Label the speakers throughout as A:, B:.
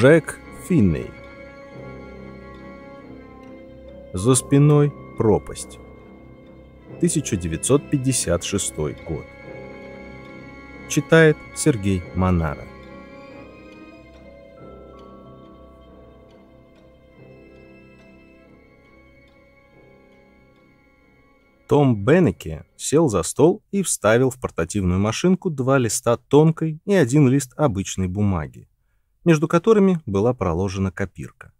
A: Джек Финней. За спиной пропасть. 1956 год. Читает Сергей Монара. Том Беннеке сел за стол и вставил в портативную машинку два листа тонкой и один лист обычной бумаги между которыми была проложена копирка.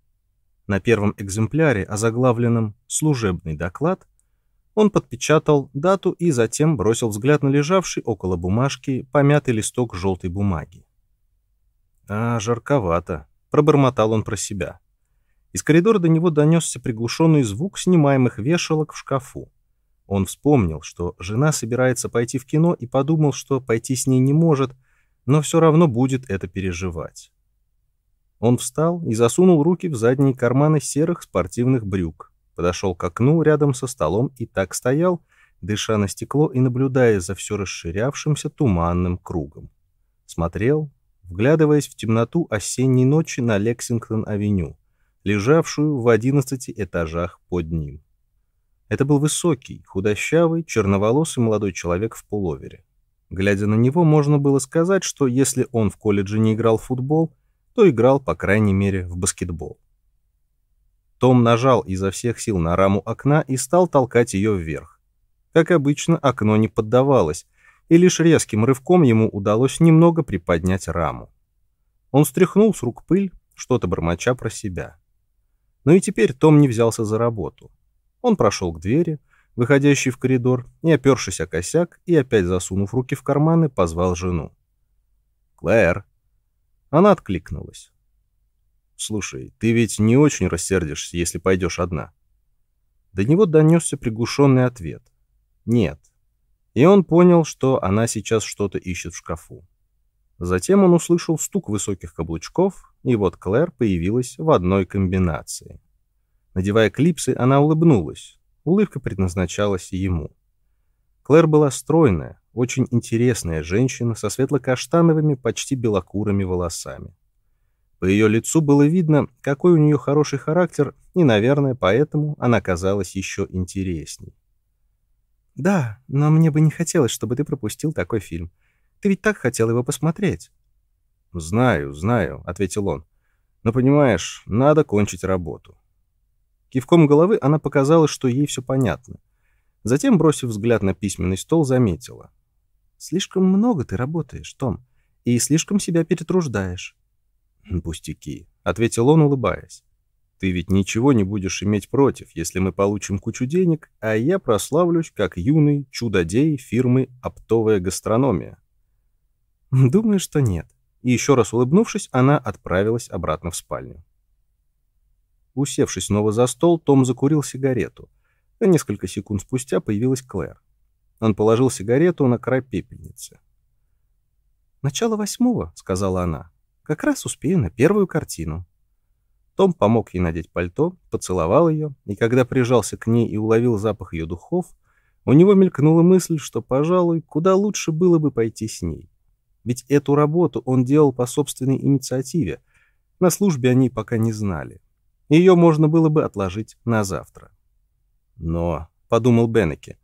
A: На первом экземпляре, озаглавленном «Служебный доклад», он подпечатал дату и затем бросил взгляд на лежавший около бумажки помятый листок желтой бумаги. «А, жарковато», — пробормотал он про себя. Из коридора до него донесся приглушенный звук снимаемых вешалок в шкафу. Он вспомнил, что жена собирается пойти в кино и подумал, что пойти с ней не может, но все равно будет это переживать. Он встал и засунул руки в задние карманы серых спортивных брюк, подошел к окну рядом со столом и так стоял, дыша на стекло и наблюдая за все расширявшимся туманным кругом. Смотрел, вглядываясь в темноту осенней ночи на Лексингтон-авеню, лежавшую в одиннадцати этажах под ним. Это был высокий, худощавый, черноволосый молодой человек в пуловере. Глядя на него, можно было сказать, что если он в колледже не играл в футбол, то играл, по крайней мере, в баскетбол. Том нажал изо всех сил на раму окна и стал толкать ее вверх. Как обычно, окно не поддавалось, и лишь резким рывком ему удалось немного приподнять раму. Он стряхнул с рук пыль, что-то бормоча про себя. Но и теперь Том не взялся за работу. Он прошел к двери, выходящей в коридор, и, опершись о косяк и опять засунув руки в карманы, позвал жену. «Клэр!» Она откликнулась. «Слушай, ты ведь не очень рассердишься, если пойдешь одна?» До него донесся приглушенный ответ. «Нет». И он понял, что она сейчас что-то ищет в шкафу. Затем он услышал стук высоких каблучков, и вот Клэр появилась в одной комбинации. Надевая клипсы, она улыбнулась. Улыбка предназначалась ему. Клэр была стройная, очень интересная женщина со светло-каштановыми, почти белокурыми волосами. По ее лицу было видно, какой у нее хороший характер, и, наверное, поэтому она казалась еще интересней. «Да, но мне бы не хотелось, чтобы ты пропустил такой фильм. Ты ведь так хотел его посмотреть». «Знаю, знаю», — ответил он. «Но, понимаешь, надо кончить работу». Кивком головы она показала, что ей все понятно. Затем, бросив взгляд на письменный стол, заметила. Слишком много ты работаешь, Том, и слишком себя перетруждаешь. Пустяки, ответил он, улыбаясь. Ты ведь ничего не будешь иметь против, если мы получим кучу денег, а я прославлюсь как юный чудодей фирмы «Оптовая гастрономия». Думаю, что нет. И еще раз улыбнувшись, она отправилась обратно в спальню. Усевшись снова за стол, Том закурил сигарету. Несколько секунд спустя появилась Клэр. Он положил сигарету на край пепельницы. «Начало восьмого», — сказала она. «Как раз успею на первую картину». Том помог ей надеть пальто, поцеловал ее, и когда прижался к ней и уловил запах ее духов, у него мелькнула мысль, что, пожалуй, куда лучше было бы пойти с ней. Ведь эту работу он делал по собственной инициативе. На службе они пока не знали. Ее можно было бы отложить на завтра. Но, — подумал Беннеке,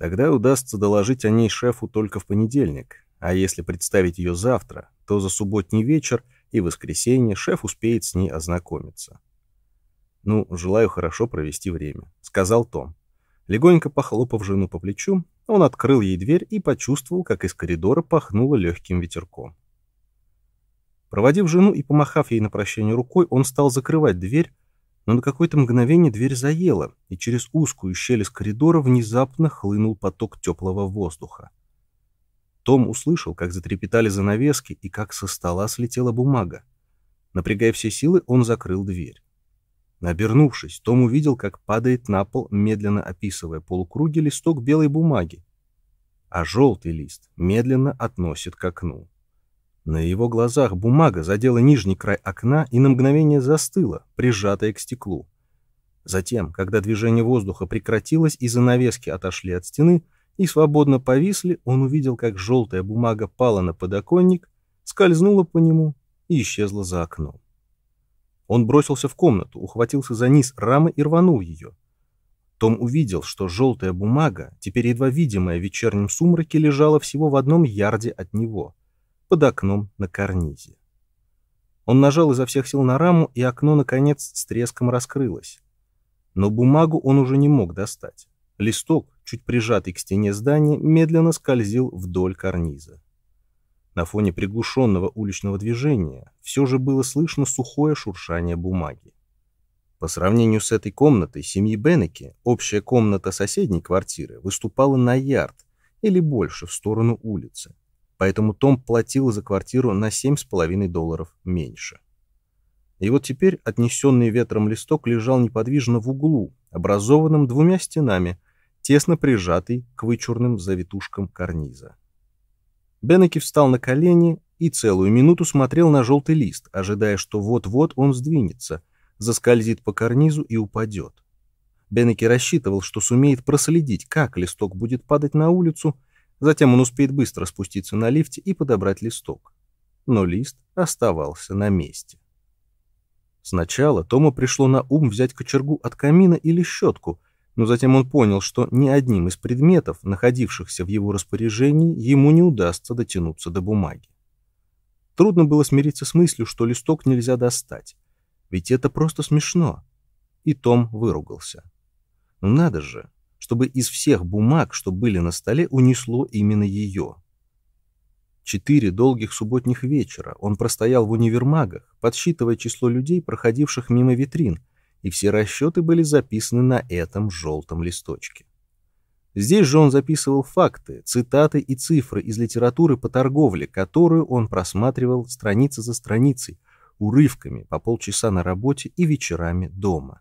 A: Тогда удастся доложить о ней шефу только в понедельник, а если представить ее завтра, то за субботний вечер и воскресенье шеф успеет с ней ознакомиться. «Ну, желаю хорошо провести время», — сказал Том. Легонько похлопав жену по плечу, он открыл ей дверь и почувствовал, как из коридора пахнуло легким ветерком. Проводив жену и помахав ей на прощание рукой, он стал закрывать дверь, но на какое-то мгновение дверь заела, и через узкую щель из коридора внезапно хлынул поток теплого воздуха. Том услышал, как затрепетали занавески и как со стола слетела бумага. Напрягая все силы, он закрыл дверь. Обернувшись, Том увидел, как падает на пол, медленно описывая полукруги листок белой бумаги, а желтый лист медленно относит к окну. На его глазах бумага задела нижний край окна и на мгновение застыла, прижатая к стеклу. Затем, когда движение воздуха прекратилось и занавески отошли от стены и свободно повисли, он увидел, как желтая бумага пала на подоконник, скользнула по нему и исчезла за окном. Он бросился в комнату, ухватился за низ рамы и рванул ее. Том увидел, что желтая бумага, теперь едва видимая в вечернем сумраке, лежала всего в одном ярде от него, под окном на карнизе. Он нажал изо всех сил на раму, и окно, наконец, с треском раскрылось. Но бумагу он уже не мог достать. Листок, чуть прижатый к стене здания, медленно скользил вдоль карниза. На фоне приглушенного уличного движения все же было слышно сухое шуршание бумаги. По сравнению с этой комнатой семьи Беннеки, общая комната соседней квартиры выступала на ярд или больше в сторону улицы, поэтому Том платил за квартиру на 7,5 долларов меньше. И вот теперь отнесенный ветром листок лежал неподвижно в углу, образованном двумя стенами, тесно прижатый к вычурным завитушкам карниза. Беннеки встал на колени и целую минуту смотрел на желтый лист, ожидая, что вот-вот он сдвинется, заскользит по карнизу и упадет. Беннеки рассчитывал, что сумеет проследить, как листок будет падать на улицу, затем он успеет быстро спуститься на лифте и подобрать листок. Но лист оставался на месте. Сначала Тому пришло на ум взять кочергу от камина или щетку — но затем он понял, что ни одним из предметов, находившихся в его распоряжении, ему не удастся дотянуться до бумаги. Трудно было смириться с мыслью, что листок нельзя достать, ведь это просто смешно. И Том выругался. Ну надо же, чтобы из всех бумаг, что были на столе, унесло именно ее. Четыре долгих субботних вечера он простоял в универмагах, подсчитывая число людей, проходивших мимо витрин, и все расчеты были записаны на этом желтом листочке. Здесь же он записывал факты, цитаты и цифры из литературы по торговле, которую он просматривал страница за страницей, урывками по полчаса на работе и вечерами дома.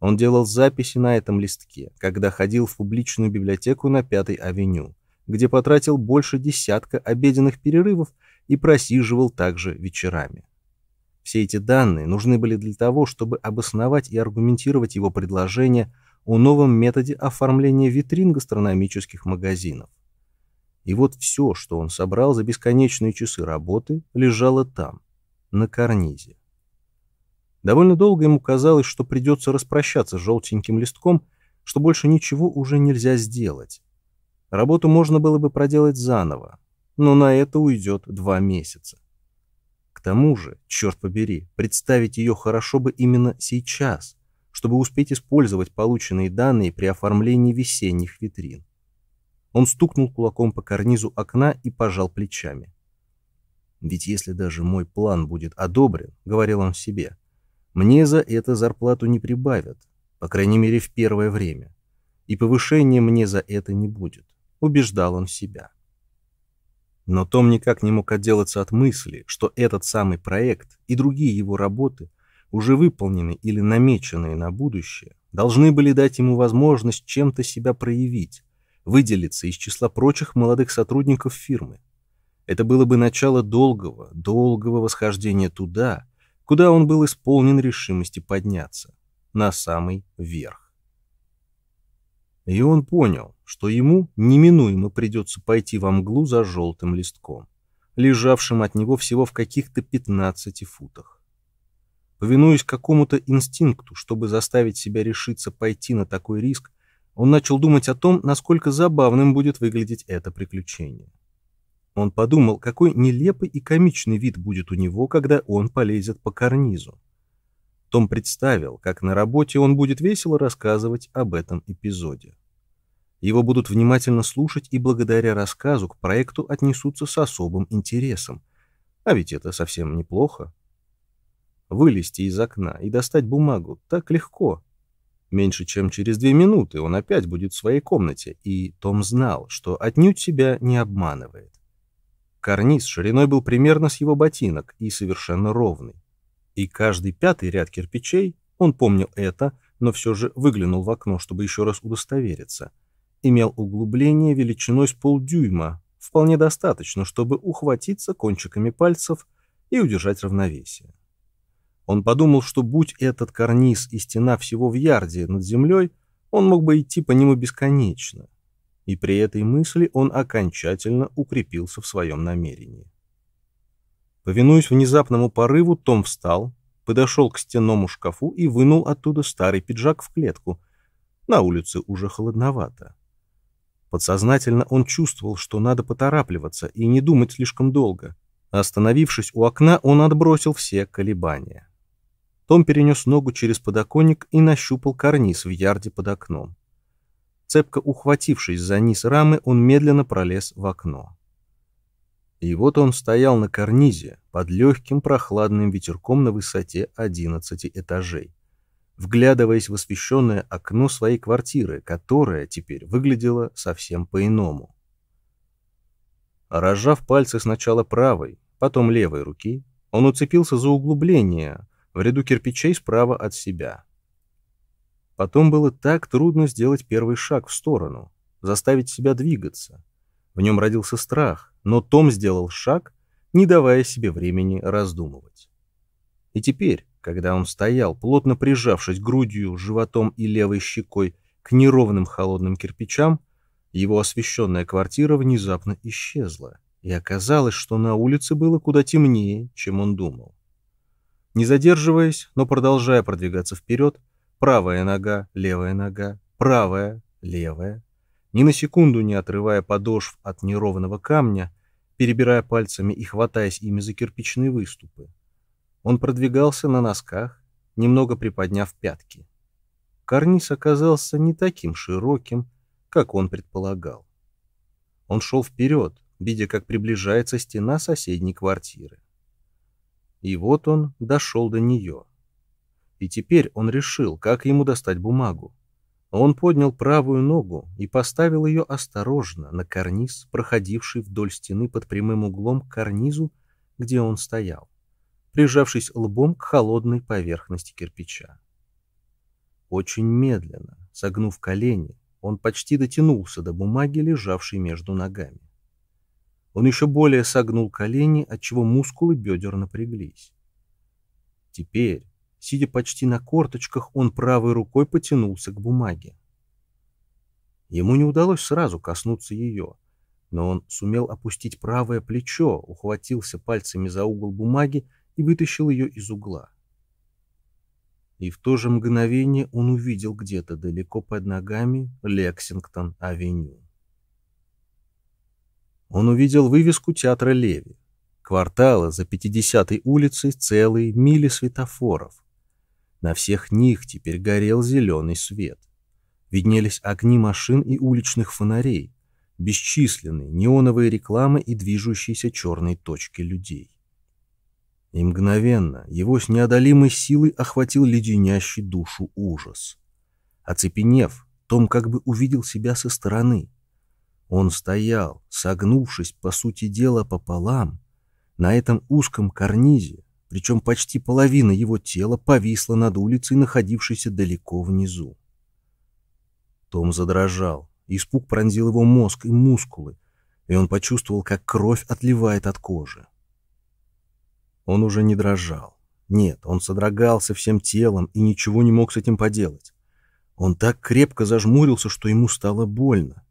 A: Он делал записи на этом листке, когда ходил в публичную библиотеку на Пятой авеню, где потратил больше десятка обеденных перерывов и просиживал также вечерами. Все эти данные нужны были для того, чтобы обосновать и аргументировать его предложение о новом методе оформления витрин гастрономических магазинов. И вот все, что он собрал за бесконечные часы работы, лежало там, на карнизе. Довольно долго ему казалось, что придется распрощаться с желтеньким листком, что больше ничего уже нельзя сделать. Работу можно было бы проделать заново, но на это уйдет два месяца. К тому же, черт побери, представить ее хорошо бы именно сейчас, чтобы успеть использовать полученные данные при оформлении весенних витрин. Он стукнул кулаком по карнизу окна и пожал плечами. «Ведь если даже мой план будет одобрен, — говорил он себе, — мне за это зарплату не прибавят, по крайней мере, в первое время, и повышения мне за это не будет», — убеждал он себя. Но Том никак не мог отделаться от мысли, что этот самый проект и другие его работы, уже выполненные или намеченные на будущее, должны были дать ему возможность чем-то себя проявить, выделиться из числа прочих молодых сотрудников фирмы. Это было бы начало долгого, долгого восхождения туда, куда он был исполнен решимости подняться, на самый верх. И он понял, что ему неминуемо придется пойти во мглу за желтым листком, лежавшим от него всего в каких-то 15 футах. Повинуясь какому-то инстинкту, чтобы заставить себя решиться пойти на такой риск, он начал думать о том, насколько забавным будет выглядеть это приключение. Он подумал, какой нелепый и комичный вид будет у него, когда он полезет по карнизу. Том представил, как на работе он будет весело рассказывать об этом эпизоде. Его будут внимательно слушать и благодаря рассказу к проекту отнесутся с особым интересом. А ведь это совсем неплохо. Вылезти из окна и достать бумагу так легко. Меньше чем через две минуты он опять будет в своей комнате, и Том знал, что отнюдь себя не обманывает. Карниз шириной был примерно с его ботинок и совершенно ровный и каждый пятый ряд кирпичей, он помнил это, но все же выглянул в окно, чтобы еще раз удостовериться, имел углубление величиной с полдюйма, вполне достаточно, чтобы ухватиться кончиками пальцев и удержать равновесие. Он подумал, что будь этот карниз и стена всего в ярде над землей, он мог бы идти по нему бесконечно. И при этой мысли он окончательно укрепился в своем намерении. Повинуясь внезапному порыву, Том встал, подошел к стенному шкафу и вынул оттуда старый пиджак в клетку. На улице уже холодновато. Подсознательно он чувствовал, что надо поторапливаться и не думать слишком долго. Остановившись у окна, он отбросил все колебания. Том перенес ногу через подоконник и нащупал карниз в ярде под окном. Цепко ухватившись за низ рамы, он медленно пролез в окно. И вот он стоял на карнизе под легким прохладным ветерком на высоте 11 этажей вглядываясь в освещенное окно своей квартиры, которая теперь выглядела совсем по-иному. Разжав пальцы сначала правой, потом левой руки, он уцепился за углубление в ряду кирпичей справа от себя. Потом было так трудно сделать первый шаг в сторону, заставить себя двигаться. В нем родился страх, но Том сделал шаг, не давая себе времени раздумывать. И теперь, когда он стоял, плотно прижавшись грудью, животом и левой щекой к неровным холодным кирпичам, его освещенная квартира внезапно исчезла, и оказалось, что на улице было куда темнее, чем он думал. Не задерживаясь, но продолжая продвигаться вперед, правая нога, левая нога, правая, левая, ни на секунду не отрывая подошв от неровного камня, перебирая пальцами и хватаясь ими за кирпичные выступы, он продвигался на носках, немного приподняв пятки. Карниз оказался не таким широким, как он предполагал. Он шел вперед, видя, как приближается стена соседней квартиры. И вот он дошел до нее. И теперь он решил, как ему достать бумагу. Он поднял правую ногу и поставил ее осторожно на карниз, проходивший вдоль стены под прямым углом к карнизу, где он стоял прижавшись лбом к холодной поверхности кирпича. Очень медленно, согнув колени, он почти дотянулся до бумаги, лежавшей между ногами. Он еще более согнул колени, отчего мускулы бедер напряглись. Теперь, сидя почти на корточках, он правой рукой потянулся к бумаге. Ему не удалось сразу коснуться ее, но он сумел опустить правое плечо, ухватился пальцами за угол бумаги и вытащил ее из угла. И в то же мгновение он увидел где-то далеко под ногами Лексингтон-авеню. Он увидел вывеску театра Леви, квартала за 50-й улицей целые мили светофоров. На всех них теперь горел зеленый свет. Виднелись огни машин и уличных фонарей, бесчисленные неоновые рекламы и движущиеся черные точки людей. И мгновенно его с неодолимой силой охватил леденящий душу ужас. Оцепенев, Том как бы увидел себя со стороны. Он стоял, согнувшись, по сути дела, пополам, на этом узком карнизе, причем почти половина его тела повисла над улицей, находившейся далеко внизу. Том задрожал, испуг пронзил его мозг и мускулы, и он почувствовал, как кровь отливает от кожи. Он уже не дрожал. Нет, он содрогался всем телом и ничего не мог с этим поделать. Он так крепко зажмурился, что ему стало больно.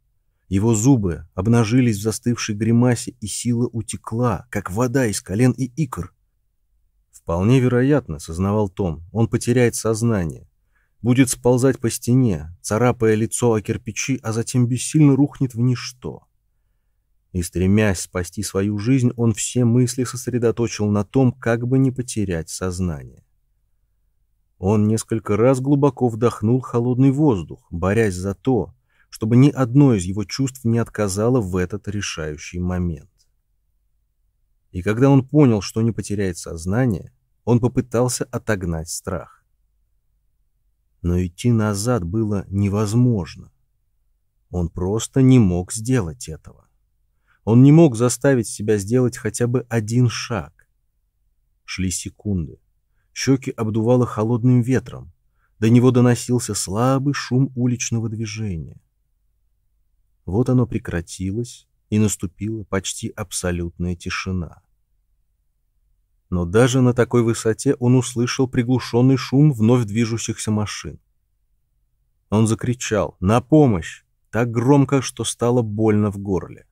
A: Его зубы обнажились в застывшей гримасе, и сила утекла, как вода из колен и икр. Вполне вероятно, сознавал Том, он потеряет сознание. Будет сползать по стене, царапая лицо о кирпичи, а затем бессильно рухнет в ничто. И, стремясь спасти свою жизнь, он все мысли сосредоточил на том, как бы не потерять сознание. Он несколько раз глубоко вдохнул холодный воздух, борясь за то, чтобы ни одно из его чувств не отказало в этот решающий момент. И когда он понял, что не потеряет сознание, он попытался отогнать страх. Но идти назад было невозможно. Он просто не мог сделать этого. Он не мог заставить себя сделать хотя бы один шаг. Шли секунды. Щеки обдувало холодным ветром. До него доносился слабый шум уличного движения. Вот оно прекратилось, и наступила почти абсолютная тишина. Но даже на такой высоте он услышал приглушенный шум вновь движущихся машин. Он закричал «На помощь!» так громко, что стало больно в горле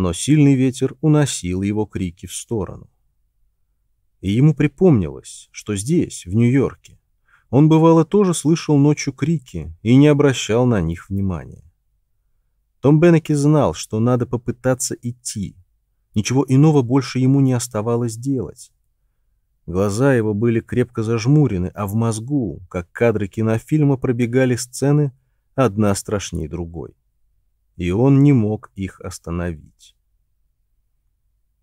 A: но сильный ветер уносил его крики в сторону. И ему припомнилось, что здесь, в Нью-Йорке, он бывало тоже слышал ночью крики и не обращал на них внимания. Том Беннеки знал, что надо попытаться идти. Ничего иного больше ему не оставалось делать. Глаза его были крепко зажмурены, а в мозгу, как кадры кинофильма, пробегали сцены, одна страшнее другой. И он не мог их остановить.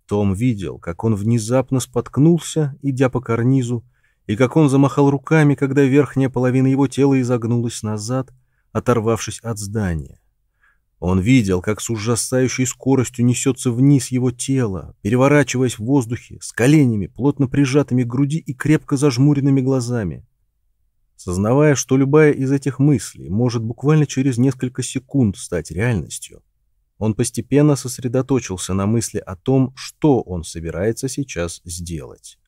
A: Том видел, как он внезапно споткнулся, идя по карнизу, и как он замахал руками, когда верхняя половина его тела изогнулась назад, оторвавшись от здания. Он видел, как с ужасающей скоростью несется вниз его тело, переворачиваясь в воздухе, с коленями, плотно прижатыми к груди и крепко зажмуренными глазами. Сознавая, что любая из этих мыслей может буквально через несколько секунд стать реальностью, он постепенно сосредоточился на мысли о том, что он собирается сейчас сделать.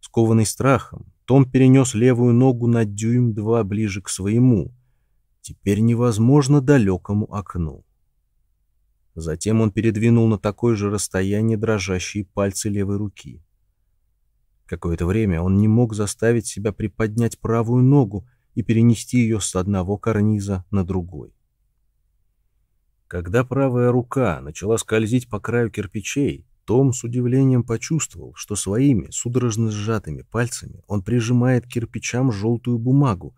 A: Скованный страхом, Том перенес левую ногу на дюйм-два ближе к своему, теперь невозможно далекому окну. Затем он передвинул на такое же расстояние дрожащие пальцы левой руки. Какое-то время он не мог заставить себя приподнять правую ногу и перенести ее с одного карниза на другой. Когда правая рука начала скользить по краю кирпичей, том с удивлением почувствовал, что своими судорожно сжатыми пальцами он прижимает к кирпичам желтую бумагу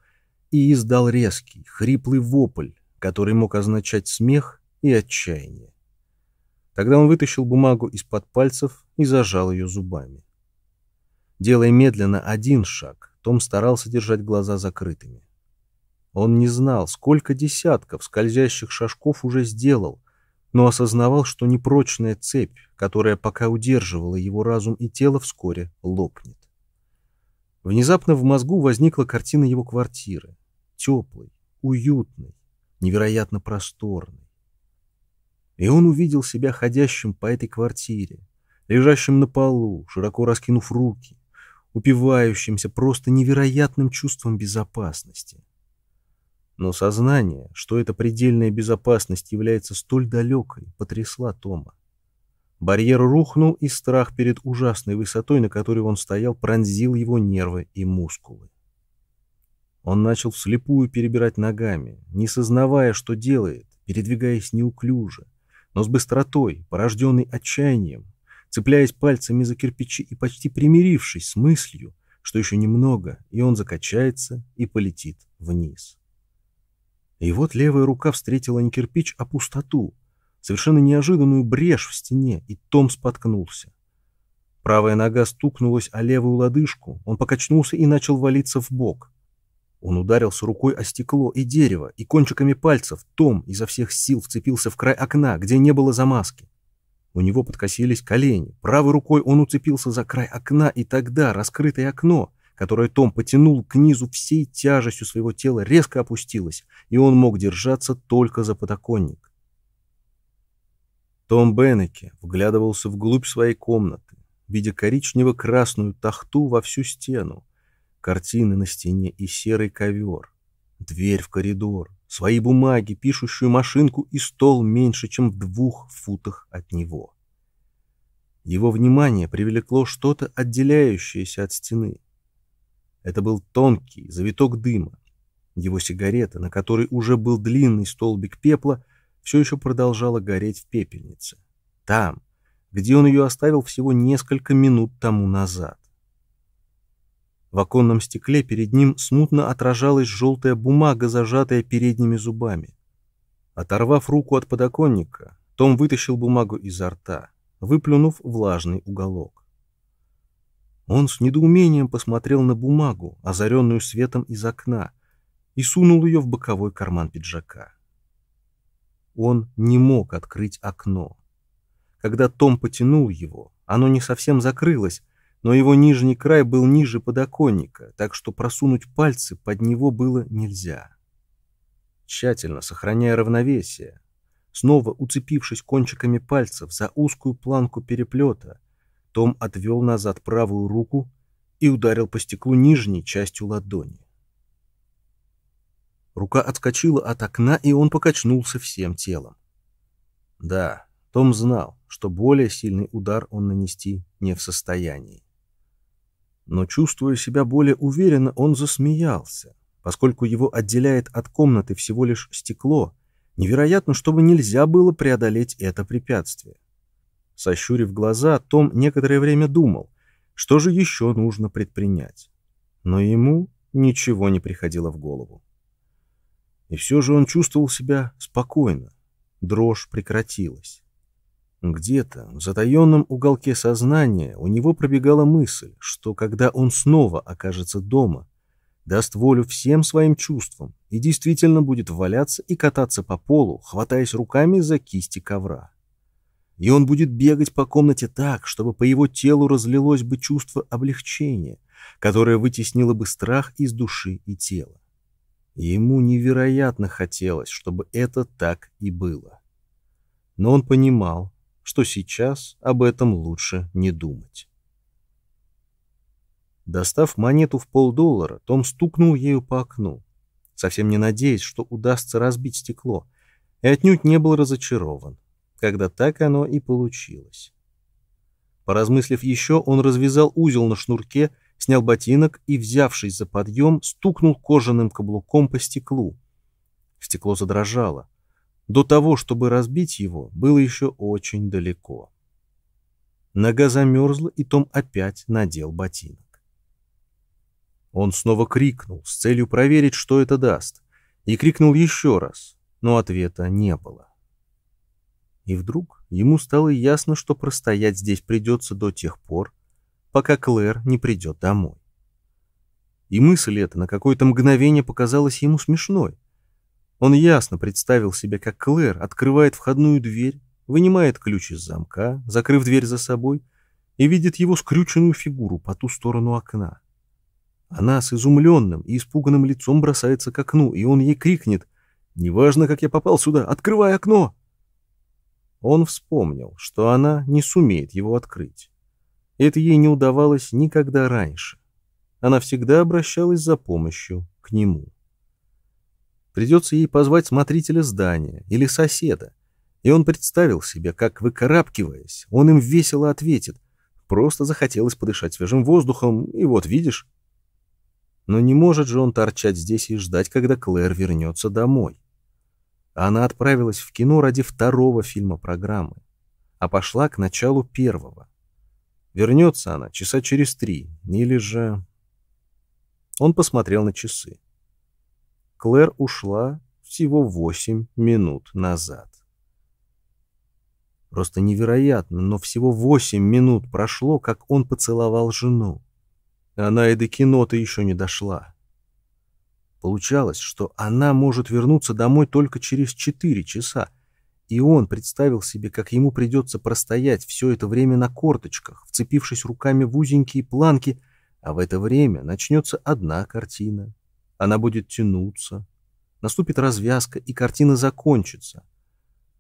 A: и издал резкий, хриплый вопль, который мог означать смех и отчаяние. Тогда он вытащил бумагу из-под пальцев и зажал ее зубами. Делая медленно один шаг, Том старался держать глаза закрытыми. Он не знал, сколько десятков скользящих шажков уже сделал, но осознавал, что непрочная цепь, которая пока удерживала его разум и тело, вскоре лопнет. Внезапно в мозгу возникла картина его квартиры. Теплой, уютной, невероятно просторной. И он увидел себя ходящим по этой квартире, лежащим на полу, широко раскинув руки, упивающимся просто невероятным чувством безопасности. Но сознание, что эта предельная безопасность является столь далекой, потрясла Тома. Барьер рухнул, и страх перед ужасной высотой, на которой он стоял, пронзил его нервы и мускулы. Он начал вслепую перебирать ногами, не сознавая, что делает, передвигаясь неуклюже, но с быстротой, порожденной отчаянием, цепляясь пальцами за кирпичи и почти примирившись с мыслью, что еще немного, и он закачается и полетит вниз. И вот левая рука встретила не кирпич, а пустоту, совершенно неожиданную брешь в стене, и Том споткнулся. Правая нога стукнулась о левую лодыжку, он покачнулся и начал валиться в бок. Он ударился рукой о стекло и дерево, и кончиками пальцев Том изо всех сил вцепился в край окна, где не было замазки. У него подкосились колени, правой рукой он уцепился за край окна, и тогда раскрытое окно которое Том потянул к низу всей тяжестью своего тела, резко опустилось, и он мог держаться только за подоконник. Том Беннеке вглядывался вглубь своей комнаты, видя коричнево-красную тахту во всю стену, картины на стене и серый ковер, дверь в коридор, свои бумаги, пишущую машинку и стол меньше, чем в двух футах от него. Его внимание привлекло что-то, отделяющееся от стены. Это был тонкий завиток дыма. Его сигарета, на которой уже был длинный столбик пепла, все еще продолжала гореть в пепельнице. Там, где он ее оставил всего несколько минут тому назад. В оконном стекле перед ним смутно отражалась желтая бумага, зажатая передними зубами. Оторвав руку от подоконника, том вытащил бумагу изо рта, выплюнув влажный уголок. Он с недоумением посмотрел на бумагу, озаренную светом из окна, и сунул ее в боковой карман пиджака. Он не мог открыть окно. Когда Том потянул его, оно не совсем закрылось, но его нижний край был ниже подоконника, так что просунуть пальцы под него было нельзя. Тщательно сохраняя равновесие, снова уцепившись кончиками пальцев за узкую планку переплета, том отвел назад правую руку и ударил по стеклу нижней частью ладони. Рука отскочила от окна, и он покачнулся всем телом. Да, Том знал, что более сильный удар он нанести не в состоянии. Но, чувствуя себя более уверенно, он засмеялся, поскольку его отделяет от комнаты всего лишь стекло. Невероятно, чтобы нельзя было преодолеть это препятствие. Сощурив глаза, Том некоторое время думал, что же еще нужно предпринять. Но ему ничего не приходило в голову. И все же он чувствовал себя спокойно. Дрожь прекратилась. Где-то в затаенном уголке сознания у него пробегала мысль, что когда он снова окажется дома, даст волю всем своим чувствам и действительно будет валяться и кататься по полу, хватаясь руками за кисти ковра. И он будет бегать по комнате так, чтобы по его телу разлилось бы чувство облегчения, которое вытеснило бы страх из души и тела. Ему невероятно хотелось, чтобы это так и было. Но он понимал, что сейчас об этом лучше не думать. Достав монету в полдоллара, Том стукнул ею по окну, совсем не надеясь, что удастся разбить стекло, и отнюдь не был разочарован, когда так оно и получилось. Поразмыслив еще, он развязал узел на шнурке, снял ботинок и, взявшись за подъем, стукнул кожаным каблуком по стеклу. Стекло задрожало. До того, чтобы разбить его, было еще очень далеко. Нога замерзла, и Том опять надел ботинок. Он снова крикнул с целью проверить, что это даст, и крикнул еще раз, но ответа не было. И вдруг ему стало ясно, что простоять здесь придется до тех пор, пока Клэр не придет домой. И мысль эта на какое-то мгновение показалась ему смешной. Он ясно представил себе, как Клэр открывает входную дверь, вынимает ключ из замка, закрыв дверь за собой, и видит его скрюченную фигуру по ту сторону окна. Она с изумленным и испуганным лицом бросается к окну, и он ей крикнет «Неважно, как я попал сюда, открывай окно!» Он вспомнил, что она не сумеет его открыть. Это ей не удавалось никогда раньше. Она всегда обращалась за помощью к нему. Придется ей позвать смотрителя здания или соседа. И он представил себе, как, выкарабкиваясь, он им весело ответит. Просто захотелось подышать свежим воздухом, и вот видишь. Но не может же он торчать здесь и ждать, когда Клэр вернется домой. Она отправилась в кино ради второго фильма программы, а пошла к началу первого. Вернется она часа через три, или же... Он посмотрел на часы. Клэр ушла всего восемь минут назад. Просто невероятно, но всего восемь минут прошло, как он поцеловал жену. Она и до кино-то еще не дошла. Получалось, что она может вернуться домой только через четыре часа, и он представил себе, как ему придется простоять все это время на корточках, вцепившись руками в узенькие планки, а в это время начнется одна картина, она будет тянуться. Наступит развязка, и картина закончится.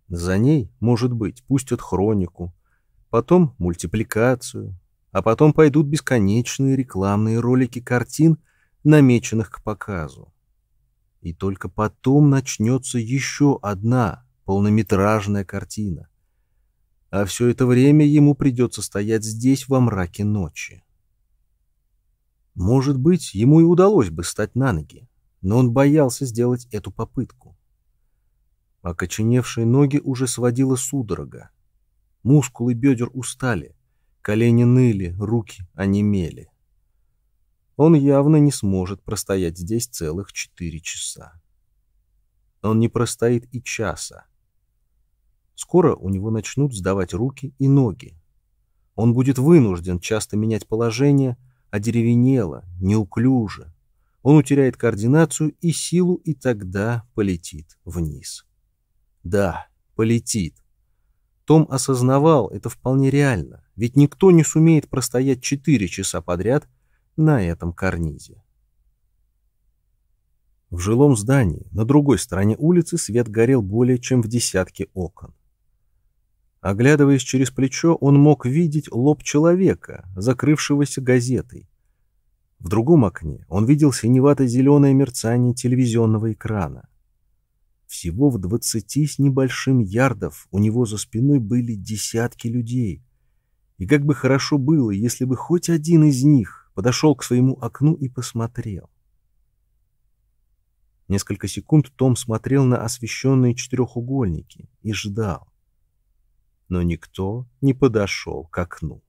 A: За ней, может быть, пустят хронику, потом мультипликацию, а потом пойдут бесконечные рекламные ролики картин, намеченных к показу. И только потом начнется еще одна полнометражная картина. А все это время ему придется стоять здесь во мраке ночи. Может быть, ему и удалось бы встать на ноги, но он боялся сделать эту попытку. Окоченевшие ноги уже сводила судорога. Мускулы бедер устали, колени ныли, руки онемели. Он явно не сможет простоять здесь целых четыре часа. Он не простоит и часа. Скоро у него начнут сдавать руки и ноги. Он будет вынужден часто менять положение, одеревенело, неуклюже. Он утеряет координацию и силу, и тогда полетит вниз. Да, полетит. Том осознавал, это вполне реально, ведь никто не сумеет простоять 4 часа подряд на этом карнизе. В жилом здании на другой стороне улицы свет горел более чем в десятке окон. Оглядываясь через плечо, он мог видеть лоб человека, закрывшегося газетой. В другом окне он видел синевато-зеленое мерцание телевизионного экрана. Всего в двадцати с небольшим ярдов у него за спиной были десятки людей. И как бы хорошо было, если бы хоть один из них подошел к своему окну и посмотрел. Несколько секунд Том смотрел на освещенные четырехугольники и ждал. Но никто не подошел к окну.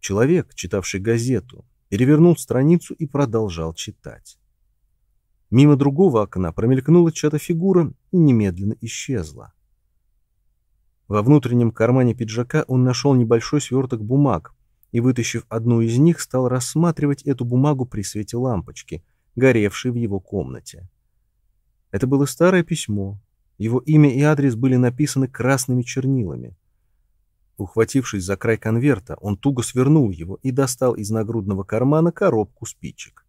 A: Человек, читавший газету, перевернул страницу и продолжал читать. Мимо другого окна промелькнула чья-то фигура и немедленно исчезла. Во внутреннем кармане пиджака он нашел небольшой сверток бумаг и, вытащив одну из них, стал рассматривать эту бумагу при свете лампочки, горевшей в его комнате. Это было старое письмо. Его имя и адрес были написаны красными чернилами. Ухватившись за край конверта, он туго свернул его и достал из нагрудного кармана коробку спичек.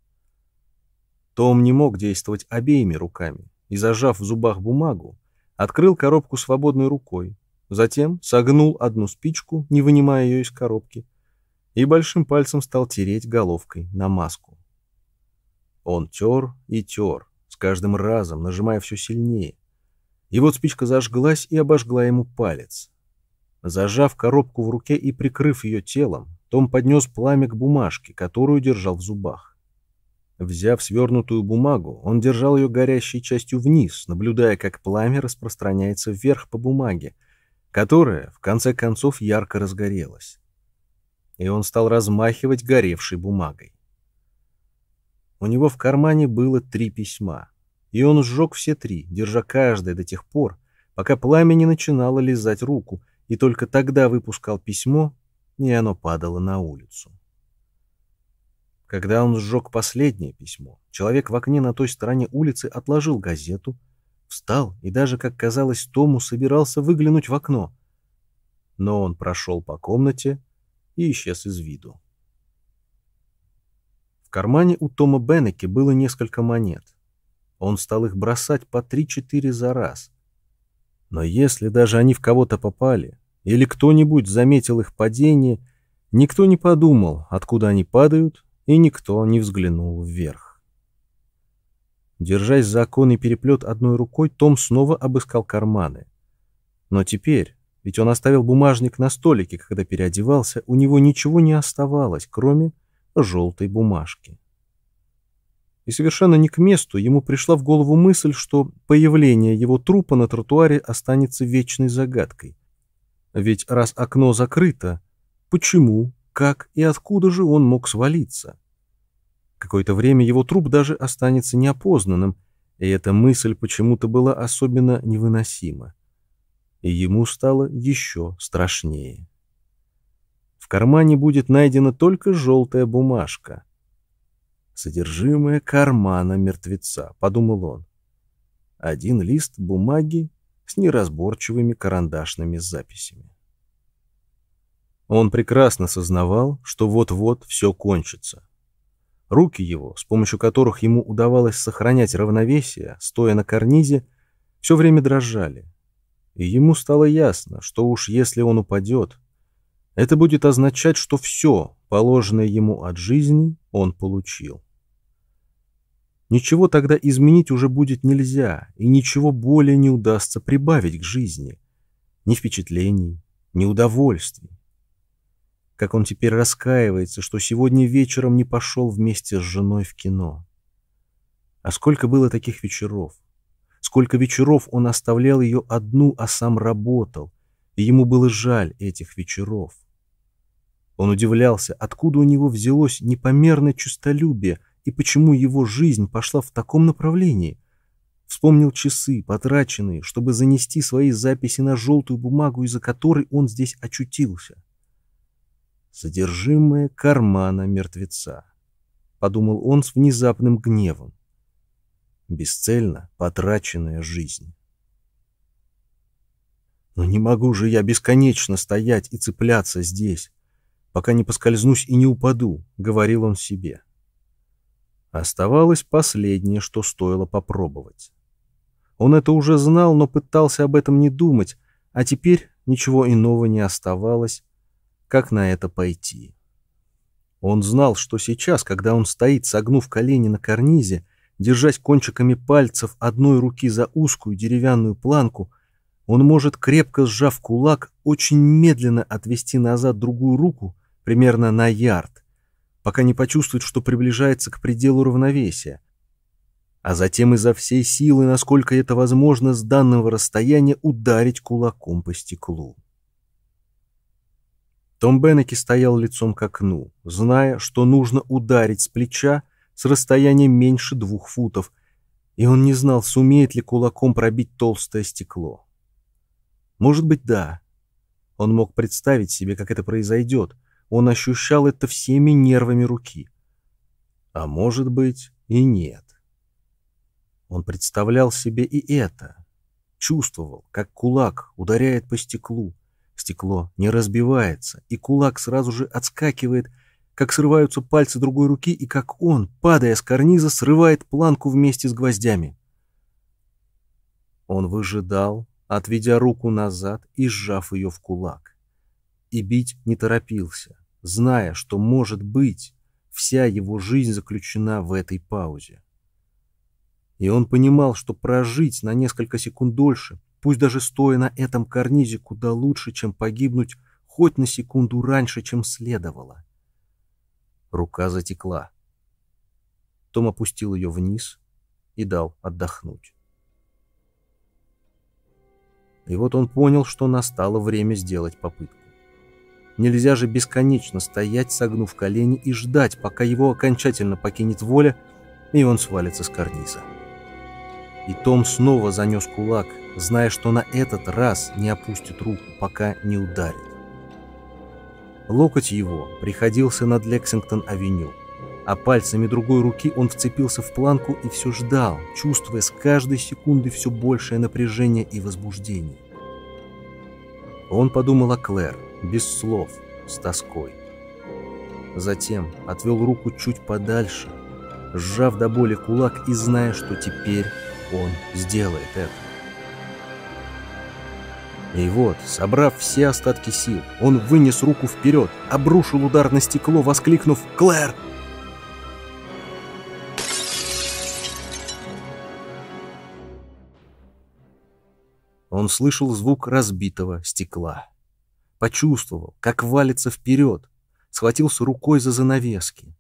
A: Том не мог действовать обеими руками и, зажав в зубах бумагу, открыл коробку свободной рукой, Затем согнул одну спичку, не вынимая ее из коробки, и большим пальцем стал тереть головкой на маску. Он тер и тер, с каждым разом нажимая все сильнее. И вот спичка зажглась и обожгла ему палец. Зажав коробку в руке и прикрыв ее телом, Том поднес пламя к бумажке, которую держал в зубах. Взяв свернутую бумагу, он держал ее горящей частью вниз, наблюдая, как пламя распространяется вверх по бумаге, которая, в конце концов, ярко разгорелась. И он стал размахивать горевшей бумагой. У него в кармане было три письма, и он сжег все три, держа каждое до тех пор, пока пламя не начинало лизать руку, и только тогда выпускал письмо, и оно падало на улицу. Когда он сжег последнее письмо, человек в окне на той стороне улицы отложил газету, встал и даже, как казалось Тому, собирался выглянуть в окно. Но он прошел по комнате и исчез из виду. В кармане у Тома Беннеки было несколько монет. Он стал их бросать по три-четыре за раз. Но если даже они в кого-то попали, или кто-нибудь заметил их падение, никто не подумал, откуда они падают, и никто не взглянул вверх. Держась за оконный переплет одной рукой, Том снова обыскал карманы. Но теперь, ведь он оставил бумажник на столике, когда переодевался, у него ничего не оставалось, кроме желтой бумажки. И совершенно не к месту ему пришла в голову мысль, что появление его трупа на тротуаре останется вечной загадкой. Ведь раз окно закрыто, почему, как и откуда же он мог свалиться? Какое-то время его труп даже останется неопознанным, и эта мысль почему-то была особенно невыносима. И ему стало еще страшнее. В кармане будет найдена только желтая бумажка. «Содержимое кармана мертвеца», — подумал он. Один лист бумаги с неразборчивыми карандашными записями. Он прекрасно сознавал, что вот-вот все кончится. Руки его, с помощью которых ему удавалось сохранять равновесие, стоя на карнизе, все время дрожали. И ему стало ясно, что уж если он упадет, это будет означать, что все, положенное ему от жизни, он получил. Ничего тогда изменить уже будет нельзя, и ничего более не удастся прибавить к жизни. Ни впечатлений, ни удовольствий как он теперь раскаивается, что сегодня вечером не пошел вместе с женой в кино. А сколько было таких вечеров? Сколько вечеров он оставлял ее одну, а сам работал, и ему было жаль этих вечеров. Он удивлялся, откуда у него взялось непомерное честолюбие и почему его жизнь пошла в таком направлении. Вспомнил часы, потраченные, чтобы занести свои записи на желтую бумагу, из-за которой он здесь очутился содержимое кармана мертвеца. Подумал он с внезапным гневом. Бесцельно потраченная жизнь. Но не могу же я бесконечно стоять и цепляться здесь, пока не поскользнусь и не упаду, говорил он себе. Оставалось последнее, что стоило попробовать. Он это уже знал, но пытался об этом не думать, а теперь ничего иного не оставалось, как на это пойти. Он знал, что сейчас, когда он стоит, согнув колени на карнизе, держась кончиками пальцев одной руки за узкую деревянную планку, он может, крепко сжав кулак, очень медленно отвести назад другую руку, примерно на ярд, пока не почувствует, что приближается к пределу равновесия, а затем изо всей силы, насколько это возможно, с данного расстояния ударить кулаком по стеклу. Том Беннеки стоял лицом к окну, зная, что нужно ударить с плеча с расстояния меньше двух футов, и он не знал, сумеет ли кулаком пробить толстое стекло. Может быть, да. Он мог представить себе, как это произойдет. Он ощущал это всеми нервами руки. А может быть и нет. Он представлял себе и это. Чувствовал, как кулак ударяет по стеклу. Стекло не разбивается, и кулак сразу же отскакивает, как срываются пальцы другой руки, и как он, падая с карниза, срывает планку вместе с гвоздями. Он выжидал, отведя руку назад и сжав ее в кулак. И бить не торопился, зная, что, может быть, вся его жизнь заключена в этой паузе. И он понимал, что прожить на несколько секунд дольше, пусть даже стоя на этом карнизе, куда лучше, чем погибнуть хоть на секунду раньше, чем следовало. Рука затекла. Том опустил ее вниз и дал отдохнуть. И вот он понял, что настало время сделать попытку. Нельзя же бесконечно стоять, согнув колени и ждать, пока его окончательно покинет воля, и он свалится с карниза. И Том снова занес кулак, зная, что на этот раз не опустит руку, пока не ударит. Локоть его приходился над Лексингтон-авеню, а пальцами другой руки он вцепился в планку и все ждал, чувствуя с каждой секунды все большее напряжение и возбуждение. Он подумал о Клэр, без слов, с тоской. Затем отвел руку чуть подальше, сжав до боли кулак и зная, что теперь он сделает это. И вот, собрав все остатки сил, он вынес руку вперед, обрушил удар на стекло, воскликнув «Клэр!». Он слышал звук разбитого стекла. Почувствовал, как валится вперед, схватился рукой за занавески.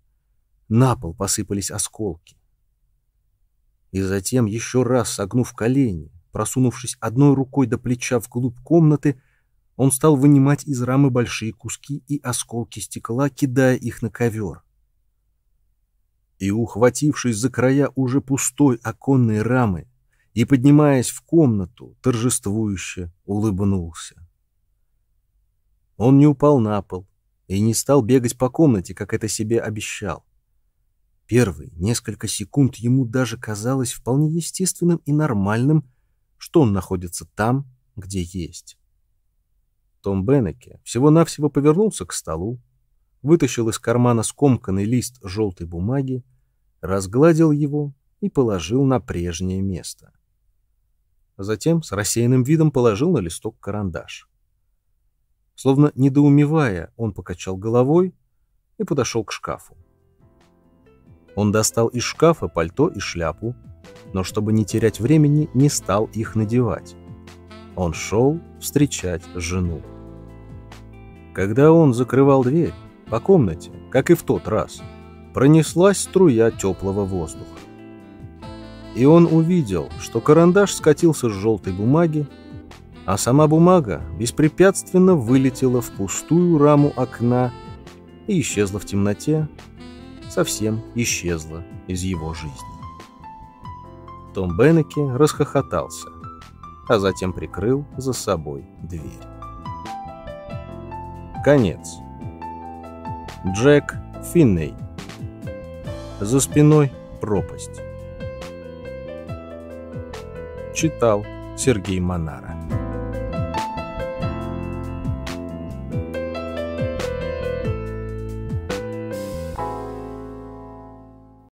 A: На пол посыпались осколки. И затем, еще раз согнув колени, Просунувшись одной рукой до плеча вглубь комнаты, он стал вынимать из рамы большие куски и осколки стекла, кидая их на ковер. И, ухватившись за края уже пустой оконной рамы и поднимаясь в комнату, торжествующе улыбнулся. Он не упал на пол и не стал бегать по комнате, как это себе обещал. Первые несколько секунд ему даже казалось вполне естественным и нормальным, что он находится там, где есть. Том Беннеке всего-навсего повернулся к столу, вытащил из кармана скомканный лист желтой бумаги, разгладил его и положил на прежнее место. Затем с рассеянным видом положил на листок карандаш. Словно недоумевая, он покачал головой и подошел к шкафу. Он достал из шкафа пальто и шляпу, но чтобы не терять времени, не стал их надевать. Он шел встречать жену. Когда он закрывал дверь, по комнате, как и в тот раз, пронеслась струя теплого воздуха. И он увидел, что карандаш скатился с желтой бумаги, а сама бумага беспрепятственно вылетела в пустую раму окна и исчезла в темноте, совсем исчезла из его жизни. Том Беннеке расхохотался, а затем прикрыл за собой дверь. Конец. Джек Финней. За спиной пропасть. Читал Сергей Монара.